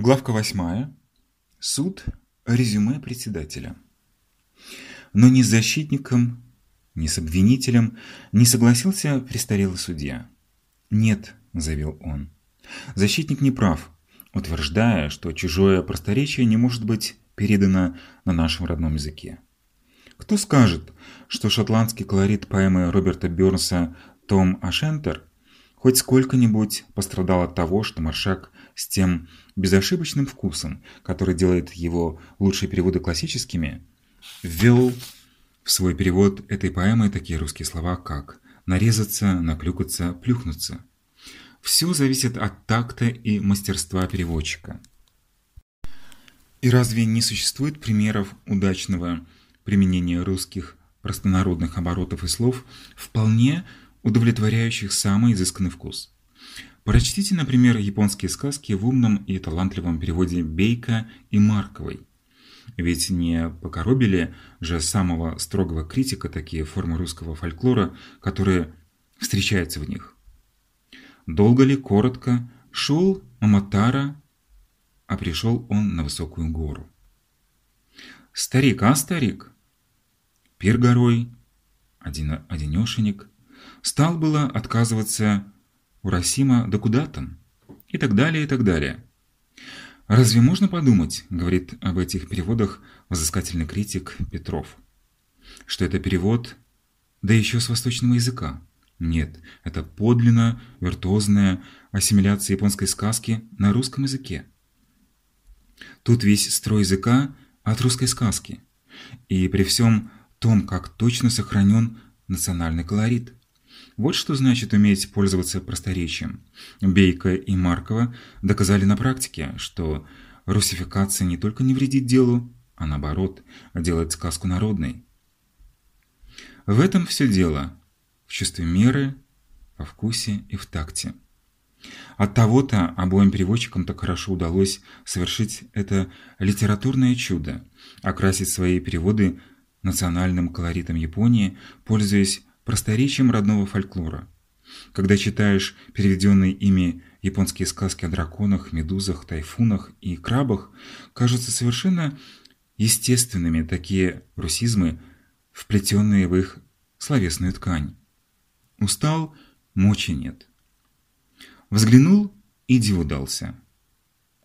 Главка 8. Суд. Резюме председателя. Но ни с защитником, ни с обвинителем не согласился престарелый судья. «Нет», – заявил он, – «защитник не прав, утверждая, что чужое просторечие не может быть передано на нашем родном языке. Кто скажет, что шотландский колорит поэмы Роберта Бёрнса «Том Ашентер» хоть сколько-нибудь пострадал от того, что Маршак с тем безошибочным вкусом, который делает его лучшие переводы классическими, ввел в свой перевод этой поэмы такие русские слова, как «нарезаться», «наклюкаться», «плюхнуться». Все зависит от такта и мастерства переводчика. И разве не существует примеров удачного применения русских простонародных оборотов и слов, вполне удовлетворяющих самый изысканный вкус? Прочтите, например, японские сказки в умном и талантливом переводе Бейка и Марковой. Ведь не покоробили же самого строгого критика такие формы русского фольклора, которые встречаются в них. Долго ли, коротко, шел Маматара, а пришел он на высокую гору. Старик, а старик? Пир горой, один одинешенек, стал было отказываться Урасима да куда там? И так далее, и так далее. «Разве можно подумать, — говорит об этих переводах взыскательный критик Петров, — что это перевод, да еще с восточного языка? Нет, это подлинно виртуозная ассимиляция японской сказки на русском языке. Тут весь строй языка от русской сказки, и при всем том, как точно сохранен национальный колорит. Вот что значит уметь пользоваться просторечием. Бейка и Маркова доказали на практике, что русификация не только не вредит делу, а наоборот, делает сказку народной. В этом все дело, в чувстве меры, во вкусе и в такте. От того-то обоим переводчикам так хорошо удалось совершить это литературное чудо, окрасить свои переводы национальным колоритом Японии, пользуясь просторечием родного фольклора. Когда читаешь переведенные ими японские сказки о драконах, медузах, тайфунах и крабах, кажутся совершенно естественными такие русизмы, вплетенные в их словесную ткань. Устал – мочи нет. Взглянул – и диву дался.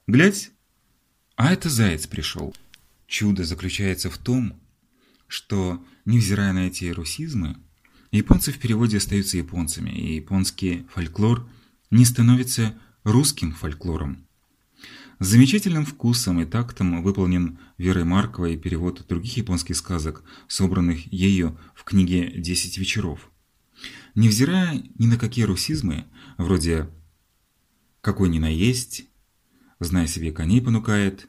Глядь, а это заяц пришел. Чудо заключается в том, что, невзирая на эти русизмы, Японцы в переводе остаются японцами, и японский фольклор не становится русским фольклором. С замечательным вкусом и тактом выполнен Верой Марковой перевод других японских сказок, собранных ею в книге «Десять вечеров». Невзирая ни на какие русизмы, вроде «какой ни наесть», «знай себе коней понукает»,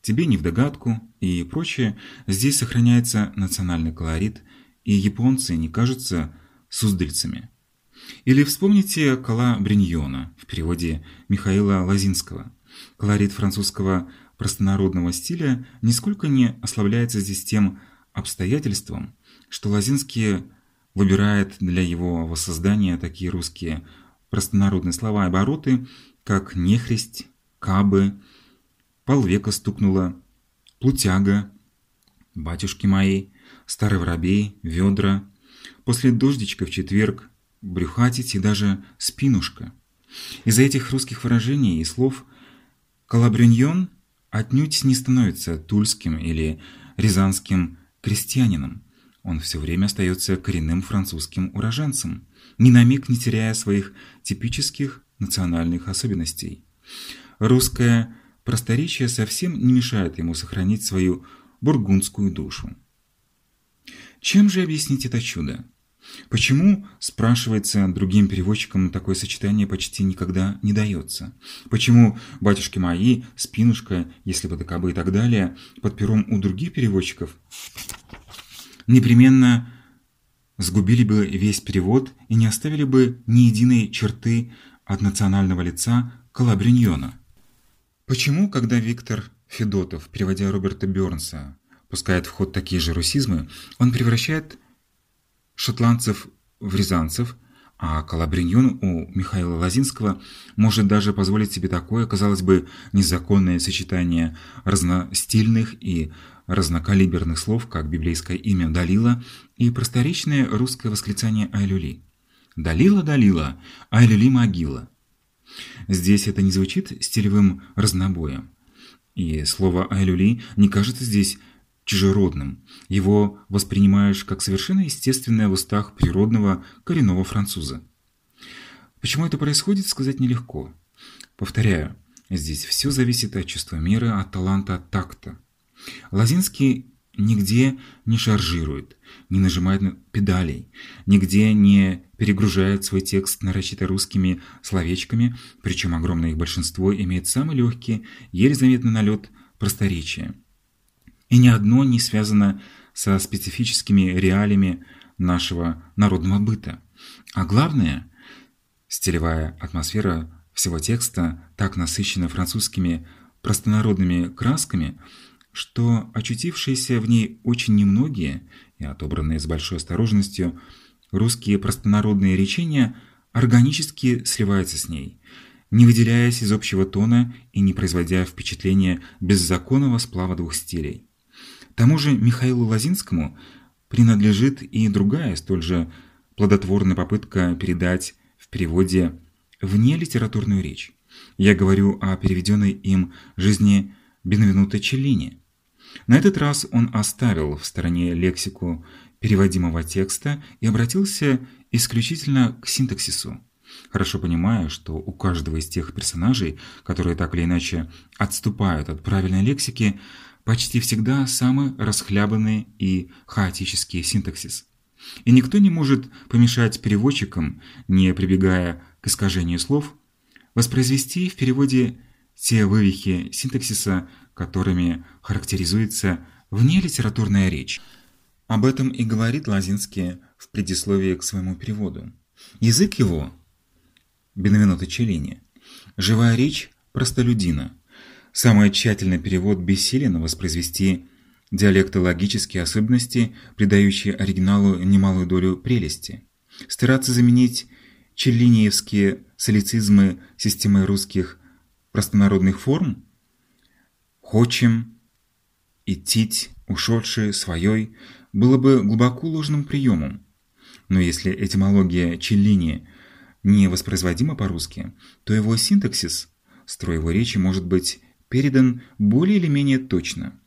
«тебе не в догадку» и прочее, здесь сохраняется национальный колорит – и японцы не кажутся суздальцами. Или вспомните Кала Бриньона в переводе Михаила Лазинского. Колорит французского простонародного стиля нисколько не ослабляется здесь тем обстоятельством, что Лазинский выбирает для его воссоздания такие русские простонародные слова и обороты, как «нехресть», «кабы», «полвека стукнуло», «плутяга», «батюшки мои», старый воробей, ведра, после дождичка в четверг, брюхатить и даже спинушка. Из-за этих русских выражений и слов Калабрюньон отнюдь не становится тульским или рязанским крестьянином. Он все время остается коренным французским уроженцем, ни на миг не теряя своих типических национальных особенностей. Русское просторечие совсем не мешает ему сохранить свою бургундскую душу. Чем же объяснить это чудо? Почему, спрашивается другим переводчикам, такое сочетание почти никогда не дается? Почему «батюшки мои», «спинушка», «если бы докобы» и так далее под пером у других переводчиков непременно сгубили бы весь перевод и не оставили бы ни единой черты от национального лица Калабриньона? Почему, когда Виктор Федотов, переводя Роберта Бёрнса, пускает в ход такие же русизмы, он превращает шотландцев в рязанцев, А Калабриньон у Михаила Лазинского может даже позволить себе такое, казалось бы, незаконное сочетание разностильных и разнокалиберных слов, как библейское имя Далила и просторечное русское восклицание Айлюли. «Далила, Далила, Айлюли могила». Здесь это не звучит стилевым разнобоем. И слово «айлюли» не кажется здесь чужеродным. Его воспринимаешь как совершенно естественное в устах природного коренного француза. Почему это происходит, сказать нелегко. Повторяю, здесь все зависит от чувства меры, от таланта, от такта. Лазинский нигде не шаржирует, не нажимает на педалей, нигде не перегружает свой текст нарочито русскими словечками, причем огромное их большинство имеет самый легкий, еле заметный налет просторечия и ни одно не связано со специфическими реалиями нашего народного быта. А главное, стилевая атмосфера всего текста так насыщена французскими простонародными красками, что очутившиеся в ней очень немногие и отобранные с большой осторожностью русские простонародные речения органически сливаются с ней, не выделяясь из общего тона и не производя впечатления беззаконного сплава двух стилей тому же Михаилу Лозинскому принадлежит и другая, столь же плодотворная попытка передать в переводе вне литературную речь. Я говорю о переведенной им жизни Бенвенуто Челлини. На этот раз он оставил в стороне лексику переводимого текста и обратился исключительно к синтаксису. Хорошо понимая, что у каждого из тех персонажей, которые так или иначе отступают от правильной лексики, почти всегда самый расхлябанный и хаотический синтаксис. И никто не может помешать переводчикам, не прибегая к искажению слов, воспроизвести в переводе те вывихи синтаксиса, которыми характеризуется внелитературная речь. Об этом и говорит Лазинский в предисловии к своему переводу. Язык его – Бенвенуто Челлини, живая речь простолюдина, Самый тщательный перевод бессилен воспроизвести диалектологические особенности, придающие оригиналу немалую долю прелести. Стараться заменить челлиниевские солицизмы системой русских простонародных форм «хочем», «идтить», «ушедшие», «своей» было бы глубоко ложным приемом. Но если этимология Челлини не воспроизводима по-русски, то его синтаксис, строй его речи может быть передан более или менее точно.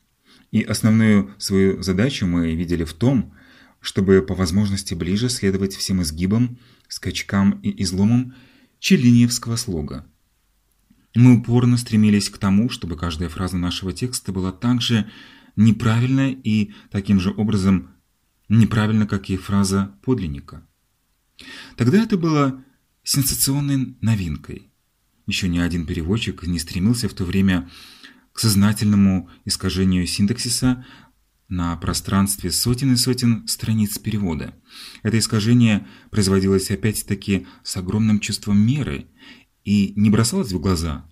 И основную свою задачу мы видели в том, чтобы по возможности ближе следовать всем изгибам, скачкам и изломам челлиниевского слога. Мы упорно стремились к тому, чтобы каждая фраза нашего текста была так же неправильна и таким же образом неправильна, как и фраза подлинника. Тогда это было сенсационной новинкой. Еще ни один переводчик не стремился в то время к сознательному искажению синтаксиса на пространстве сотен и сотен страниц перевода. Это искажение производилось опять-таки с огромным чувством меры и не бросалось в глаза.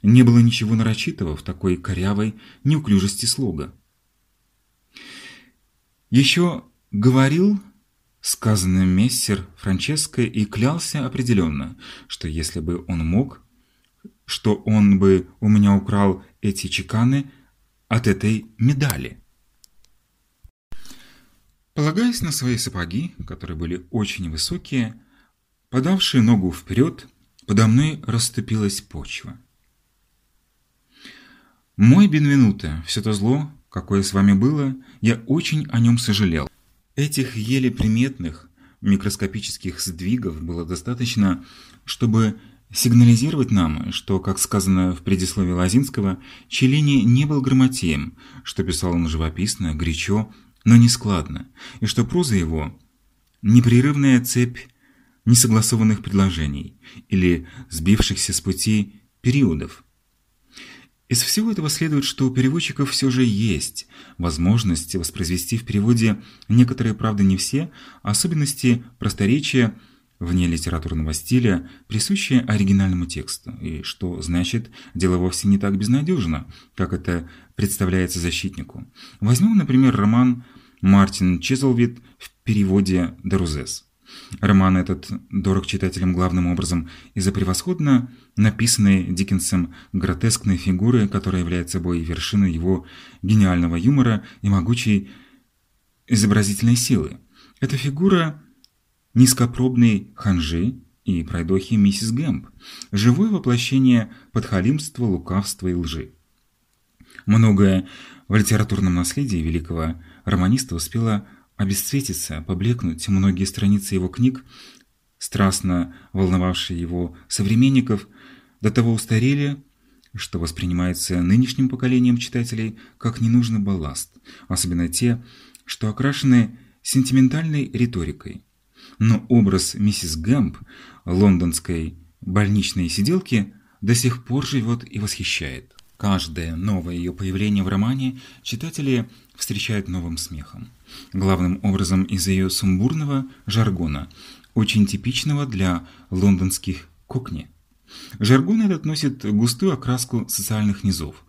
Не было ничего нарочитого в такой корявой неуклюжести слога. Еще говорил сказанный мессер Франческо и клялся определенно, что если бы он мог, что он бы у меня украл эти чеканы от этой медали. Полагаясь на свои сапоги, которые были очень высокие, подавшие ногу вперед, подо мной расступилась почва. Мой Бенвенуто, все то зло, какое с вами было, я очень о нем сожалел. Этих еле приметных микроскопических сдвигов было достаточно, чтобы сигнализировать нам, что, как сказано в предисловии Лазинского, Челлини не был грамотеем, что писал он живописно, горячо, но не складно, и что проза его – непрерывная цепь несогласованных предложений или сбившихся с пути периодов. Из всего этого следует, что у переводчиков все же есть возможность воспроизвести в переводе некоторые, правда не все, особенности просторечия – вне литературного стиля, присущее оригинальному тексту, и что значит дело вовсе не так безнадежно, как это представляется защитнику. Возьмем, например, роман Мартин Чизлвид в переводе Дарузес. Роман этот дорог читателям главным образом из-за превосходно написанной Диккенсом гротескной фигуры, которая является собой вершиной его гениального юмора и могучей изобразительной силы. Эта фигура низкопробной ханжи и пройдохи миссис Гэмп, живое воплощение подхалимства, лукавства и лжи. Многое в литературном наследии великого романиста успело обесцветиться, поблекнуть. Многие страницы его книг, страстно волновавшие его современников, до того устарели, что воспринимается нынешним поколением читателей как ненужный балласт, особенно те, что окрашены сентиментальной риторикой. Но образ миссис Гэмп, лондонской больничной сиделки, до сих пор живет и восхищает. Каждое новое ее появление в романе читатели встречают новым смехом. Главным образом из-за ее сумбурного жаргона, очень типичного для лондонских кокни. Жаргон этот носит густую окраску социальных низов.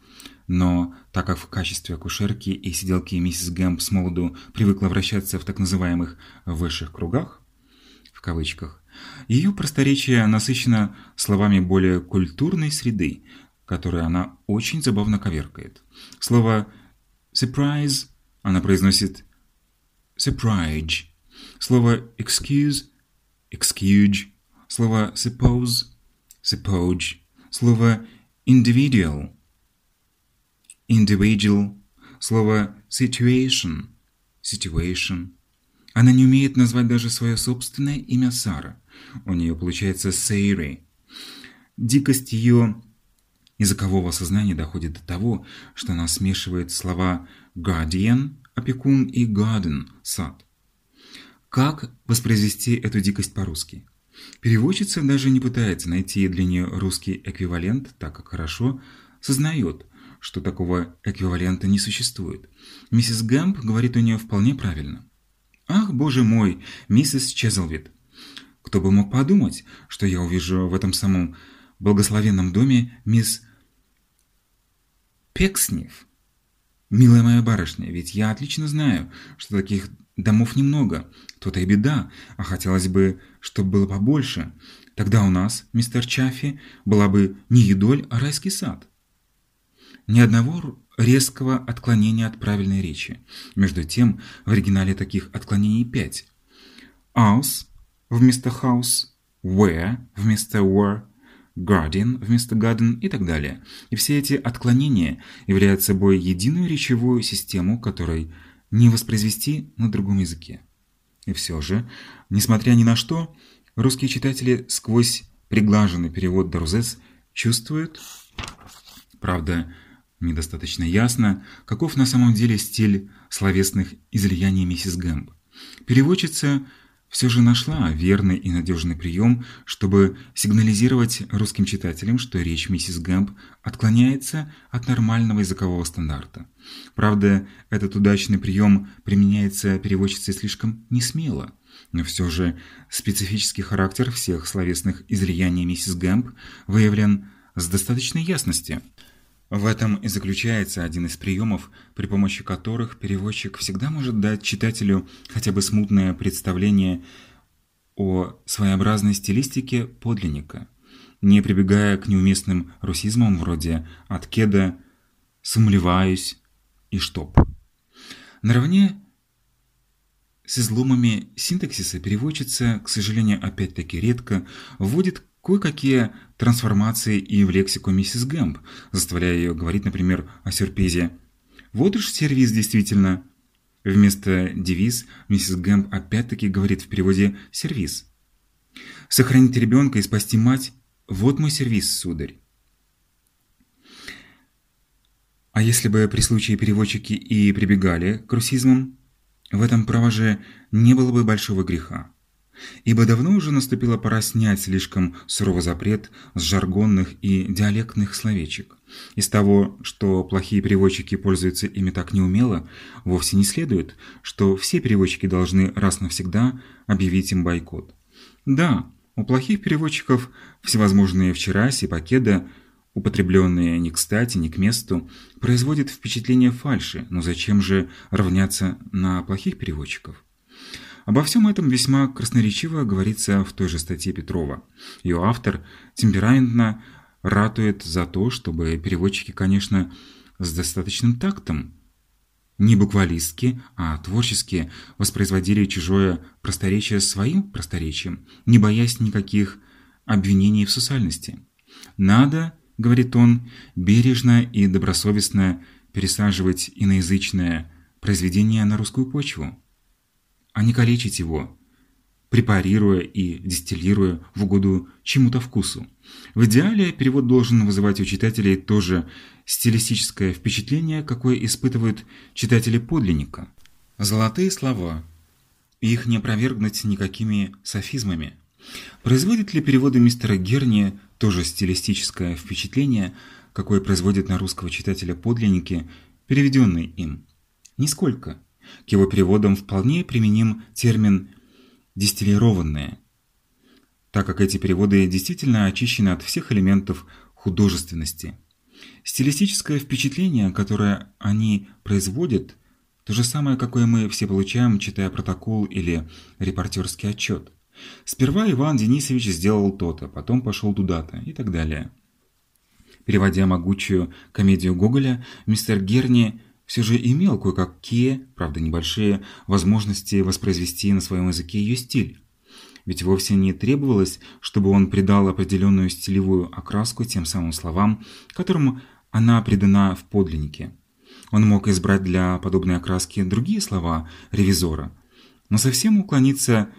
Но так как в качестве акушерки и сиделки миссис Гэмп с молоду привыкла вращаться в так называемых «высших кругах», в кавычках, ее просторечие насыщено словами более культурной среды, которое она очень забавно коверкает. Слово «surprise» она произносит «surprise». Слово «excuse» – «excuse». Слово «suppose» – «suppose». Слово «individual» – «individual». Слово «situation» – «situation». Она не умеет назвать даже свое собственное имя Сара. У нее получается Сейри. Дикость ее языкового сознания доходит до того, что она смешивает слова guardian – опекун и garden – сад. Как воспроизвести эту дикость по-русски? Переводчица даже не пытается найти для нее русский эквивалент, так как хорошо сознает, что такого эквивалента не существует. Миссис Гэмп говорит у нее вполне правильно. «Ах, боже мой, миссис Чезлвид! Кто бы мог подумать, что я увижу в этом самом благословенном доме мисс Пекснев. Милая моя барышня, ведь я отлично знаю, что таких домов немного. То-то и беда, а хотелось бы, чтобы было побольше. Тогда у нас, мистер Чаффи, была бы не едоль, а райский сад. Ни одного резкого отклонения от правильной речи. Между тем, в оригинале таких отклонений пять. House вместо house, where вместо were, guardian вместо garden и так далее. И все эти отклонения являются собой единую речевую систему, которой не воспроизвести на другом языке. И все же, несмотря ни на что, русские читатели сквозь приглаженный перевод Дарузес чувствуют, правда, недостаточно ясно, каков на самом деле стиль словесных излияний миссис Гэмп. Переводчица все же нашла верный и надежный прием, чтобы сигнализировать русским читателям, что речь миссис Гэмп отклоняется от нормального языкового стандарта. Правда, этот удачный прием применяется переводчицей слишком несмело, но все же специфический характер всех словесных излияний миссис Гэмп выявлен с достаточной ясностью. В этом и заключается один из приемов, при помощи которых переводчик всегда может дать читателю хотя бы смутное представление о своеобразной стилистике подлинника, не прибегая к неуместным русизмам вроде «откеда», «сомлеваюсь» и «чтоб». Наравне с изломами синтаксиса переводчица, к сожалению, опять-таки редко, вводит кое-какие трансформации и в лексику миссис Гэмп, заставляя ее говорить, например, о сюрпризе. Вот уж сервиз действительно. Вместо девиз миссис Гэмп опять-таки говорит в переводе «сервиз». «Сохранить ребенка и спасти мать – вот мой сервиз, сударь». А если бы при случае переводчики и прибегали к русизмам, в этом, право же, не было бы большого греха ибо давно уже наступила пора снять слишком суровый запрет с жаргонных и диалектных словечек. Из того, что плохие переводчики пользуются ими так неумело, вовсе не следует, что все переводчики должны раз навсегда объявить им бойкот. Да, у плохих переводчиков всевозможные вчерась и покеда, употребленные не кстати, не к месту, производят впечатление фальши, но зачем же равняться на плохих переводчиков? Обо всем этом весьма красноречиво говорится в той же статье Петрова. Ее автор темпераментно ратует за то, чтобы переводчики, конечно, с достаточным тактом, не буквалистски, а творчески воспроизводили чужое просторечие своим просторечием, не боясь никаких обвинений в сусальности. Надо, говорит он, бережно и добросовестно пересаживать иноязычное произведение на русскую почву, а не калечить его, препарируя и дистиллируя в угоду чему-то вкусу. В идеале перевод должен вызывать у читателей то же стилистическое впечатление, какое испытывают читатели подлинника. Золотые слова. Их не опровергнуть никакими софизмами. Производит ли переводы мистера Герни тоже стилистическое впечатление, какое производят на русского читателя подлинники, переведенные им? Нисколько. К его переводам вполне применим термин «дистиллированное», так как эти переводы действительно очищены от всех элементов художественности. Стилистическое впечатление, которое они производят, то же самое, какое мы все получаем, читая протокол или репортерский отчет. Сперва Иван Денисович сделал то-то, потом пошел туда-то и так далее. Переводя могучую комедию Гоголя, мистер Герни все же имел кое-какие, правда небольшие, возможности воспроизвести на своем языке ее стиль. Ведь вовсе не требовалось, чтобы он придал определенную стилевую окраску тем самым словам, которым она придана в подлиннике. Он мог избрать для подобной окраски другие слова ревизора, но совсем уклониться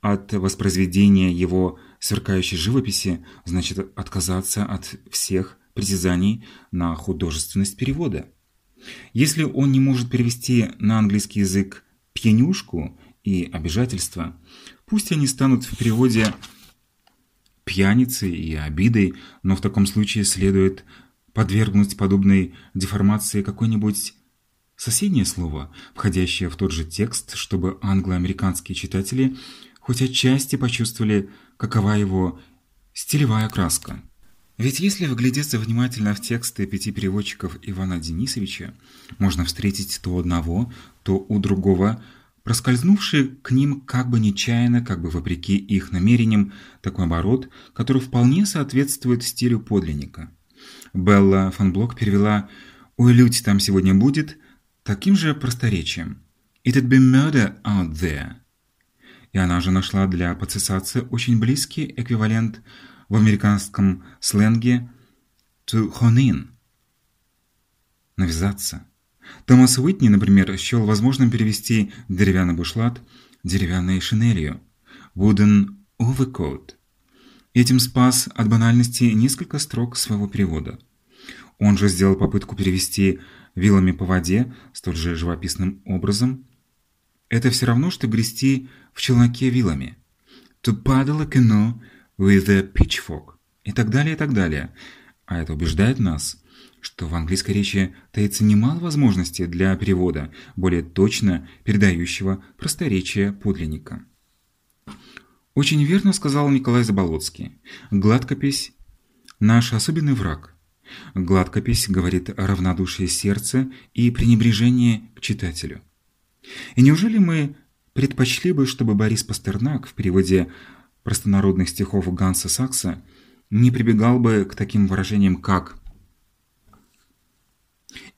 от воспроизведения его сверкающей живописи значит отказаться от всех притязаний на художественность перевода. Если он не может перевести на английский язык «пьянюшку» и «обижательство», пусть они станут в переводе пьяницей и обидой, но в таком случае следует подвергнуть подобной деформации какое-нибудь соседнее слово, входящее в тот же текст, чтобы англо-американские читатели хоть отчасти почувствовали, какова его стилевая краска. Ведь если вглядеться внимательно в тексты пяти переводчиков Ивана Денисовича, можно встретить то одного, то у другого, проскользнувший к ним как бы нечаянно, как бы вопреки их намерениям, такой оборот, который вполне соответствует стилю подлинника. Белла фон Блок перевела «Ой, люди там сегодня будет» таким же просторечием. «It'd be murder out there». И она же нашла для подсессации очень близкий эквивалент – в американском сленге to hone in – навязаться. Томас Уитни, например, счел возможным перевести деревянный бушлат деревянной шинелью – wooden overcoat. Этим спас от банальности несколько строк своего перевода. Он же сделал попытку перевести вилами по воде столь же живописным образом. Это все равно, что грести в челноке вилами. To paddle a canoe with a pitchfork и так далее, и так далее. А это убеждает нас, что в английской речи таится немало возможностей для перевода, более точно передающего просторечие подлинника. Очень верно сказал Николай Заболоцкий. Гладкопись – наш особенный враг. Гладкопись говорит о равнодушии сердца и пренебрежении к читателю. И неужели мы предпочли бы, чтобы Борис Пастернак в переводе простонародных стихов Ганса Сакса не прибегал бы к таким выражениям, как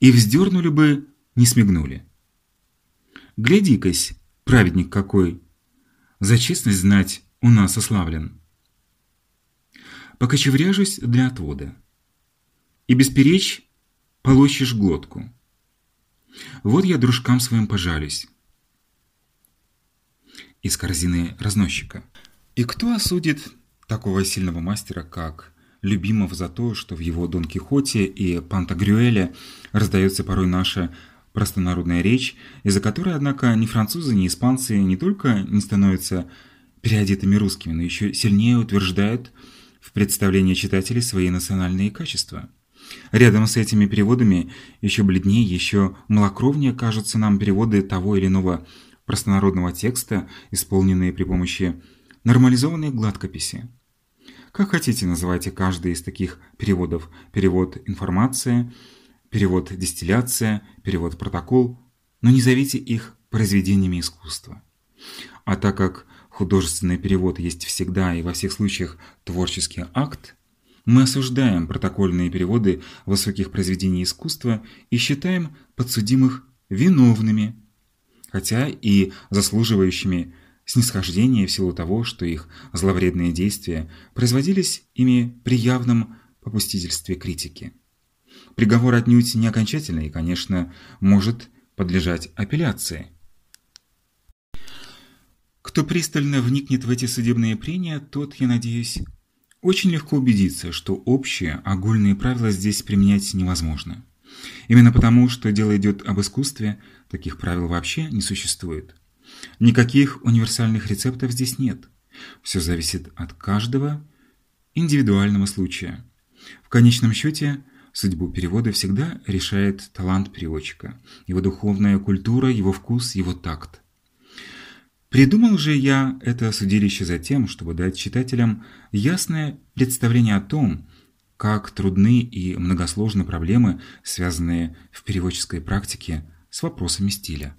«и вздернули бы, не смигнули». «Гляди-кась, праведник какой! За честность знать у нас ославлен». «Покочевряжусь для отвода, и бесперечь полощешь глотку. Вот я дружкам своим пожалюсь». Из корзины разносчика. И кто осудит такого сильного мастера, как Любимов за то, что в его Дон Кихоте и Пантагрюэле раздается порой наша простонародная речь, из-за которой, однако, ни французы, ни испанцы не только не становятся переодетыми русскими, но еще сильнее утверждают в представлении читателей свои национальные качества. Рядом с этими переводами еще бледнее, еще малокровнее кажутся нам переводы того или иного простонародного текста, исполненные при помощи нормализованной гладкописи. Как хотите, называйте каждый из таких переводов. Перевод «информация», перевод «дистилляция», перевод «протокол», но не зовите их произведениями искусства. А так как художественный перевод есть всегда и во всех случаях творческий акт, мы осуждаем протокольные переводы высоких произведений искусства и считаем подсудимых виновными, хотя и заслуживающими снисхождения в силу того, что их зловредные действия производились ими при явном попустительстве критики. Приговор отнюдь не окончательный и, конечно, может подлежать апелляции. Кто пристально вникнет в эти судебные прения, тот, я надеюсь, очень легко убедиться, что общие, огульные правила здесь применять невозможно. Именно потому, что дело идет об искусстве, таких правил вообще не существует. Никаких универсальных рецептов здесь нет. Все зависит от каждого индивидуального случая. В конечном счете, судьбу перевода всегда решает талант переводчика, его духовная культура, его вкус, его такт. Придумал же я это судилище за тем, чтобы дать читателям ясное представление о том, как трудны и многосложны проблемы, связанные в переводческой практике с вопросами стиля.